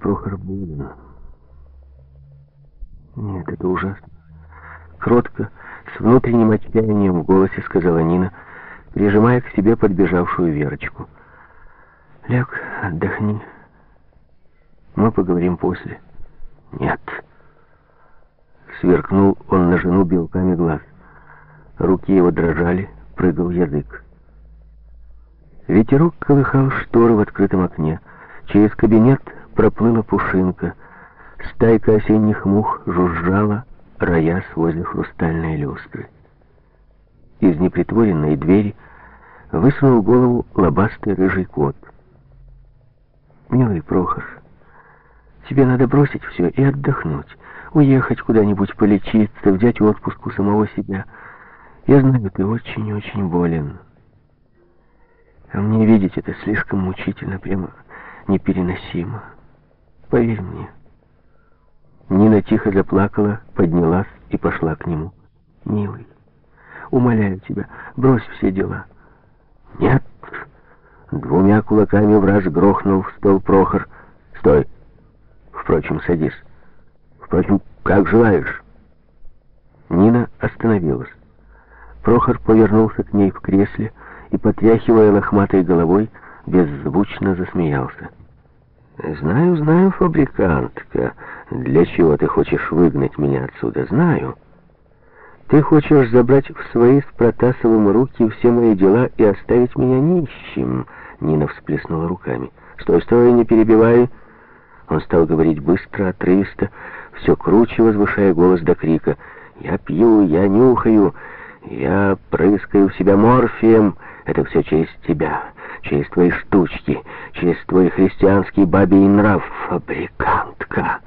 Прохор болен. Нет, это ужасно. Кротко, с внутренним отчаянием в голосе сказала Нина, прижимая к себе подбежавшую Верочку. «Ляг, отдохни. Мы поговорим после». «Нет». Сверкнул он на жену белками глаз. Руки его дрожали, прыгал язык. Ветерок колыхал шторы в открытом окне. Через кабинет проплыла пушинка. Стайка осенних мух жужжала, роясь возле хрустальной люстры. Из непритворенной двери высунул голову лобастый рыжий кот. «Милый Прохор, тебе надо бросить все и отдохнуть, уехать куда-нибудь полечиться, взять отпуск у самого себя. Я знаю, ты очень-очень болен. А мне видеть это слишком мучительно, прямо непереносимо. Поверь мне». Нина тихо заплакала, поднялась и пошла к нему. «Милый, умоляю тебя, брось все дела». «Нет!» Двумя кулаками в раз грохнул в стол Прохор. «Стой! Впрочем, садись. Впрочем, как желаешь». Нина остановилась. Прохор повернулся к ней в кресле и, потряхивая лохматой головой, беззвучно засмеялся. «Знаю, знаю, фабрикантка, для чего ты хочешь выгнать меня отсюда, знаю. Ты хочешь забрать в свои с Протасовым руки все мои дела и оставить меня нищим?» Нина всплеснула руками. «Стой, стой, не перебивай!» Он стал говорить быстро, отрывисто, все круче, возвышая голос до крика. «Я пью, я нюхаю, я прыскаю в себя морфием. Это все через тебя, через твои штучки, через твой христианский бабий нрав, фабрикантка.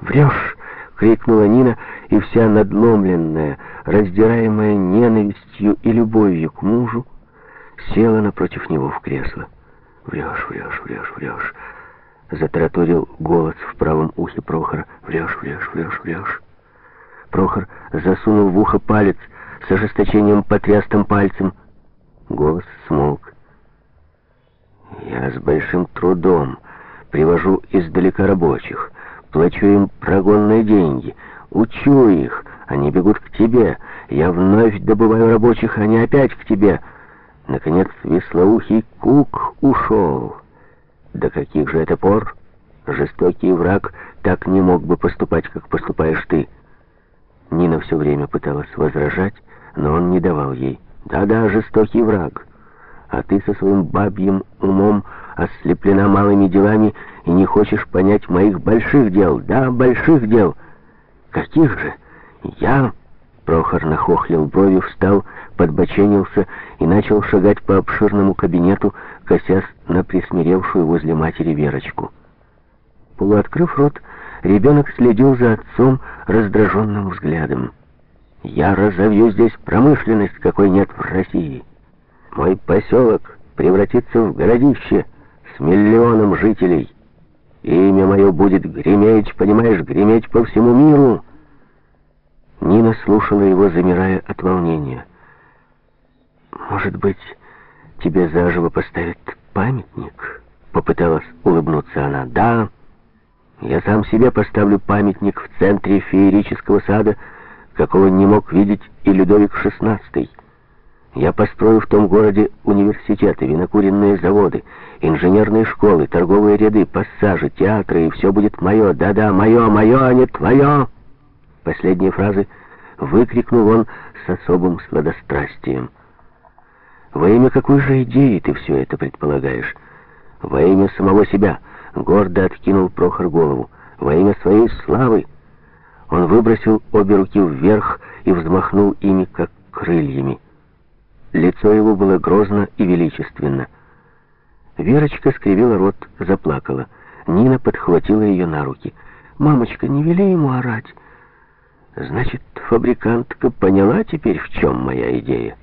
Врешь!» — крикнула Нина, и вся надломленная, раздираемая ненавистью и любовью к мужу, села напротив него в кресло. «Врешь, врешь, врешь, врешь!» — затараторил голос в правом ухе Прохора. «Врешь, врешь, врешь, врешь!» Прохор засунул в ухо палец — с ожесточением потряс там пальцем. Голос смолк. «Я с большим трудом привожу издалека рабочих, плачу им прогонные деньги, учу их, они бегут к тебе, я вновь добываю рабочих, они опять к тебе». Наконец веслоухий Кук ушел. До каких же это пор? Жестокий враг так не мог бы поступать, как поступаешь ты. Нина все время пыталась возражать, но он не давал ей. «Да-да, жестокий враг. А ты со своим бабьим умом ослеплена малыми делами и не хочешь понять моих больших дел. Да, больших дел. Каких же? Я...» Прохор нахохлил брови, встал, подбоченился и начал шагать по обширному кабинету, косясь на присмиревшую возле матери Верочку. Полуоткрыв рот, ребенок следил за отцом раздраженным взглядом. Я разовью здесь промышленность, какой нет в России. Мой поселок превратится в городище с миллионом жителей. Имя мое будет греметь, понимаешь, греметь по всему миру. Нина слушала его, замирая от волнения. «Может быть, тебе заживо поставят памятник?» Попыталась улыбнуться она. «Да, я сам себе поставлю памятник в центре феерического сада, какого не мог видеть и Людовик XVI. Я построю в том городе университеты, винокуренные заводы, инженерные школы, торговые ряды, пассажи, театры, и все будет мое. Да-да, мое, мое, а не твое!» Последние фразы выкрикнул он с особым сладострастием. «Во имя какой же идеи ты все это предполагаешь? Во имя самого себя!» — гордо откинул Прохор голову. «Во имя своей славы!» Он выбросил обе руки вверх и взмахнул ими, как крыльями. Лицо его было грозно и величественно. Верочка скривила рот, заплакала. Нина подхватила ее на руки. «Мамочка, не вели ему орать!» «Значит, фабрикантка поняла теперь, в чем моя идея?»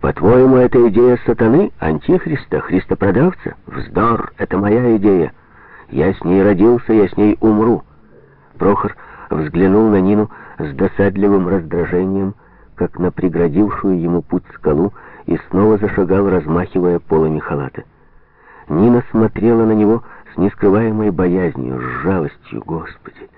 «По-твоему, это идея сатаны, антихриста, христопродавца? Вздор, это моя идея. Я с ней родился, я с ней умру». Прохор взглянул на Нину с досадливым раздражением, как на преградившую ему путь скалу, и снова зашагал, размахивая полами халата. Нина смотрела на него с нескрываемой боязнью, с жалостью, Господи.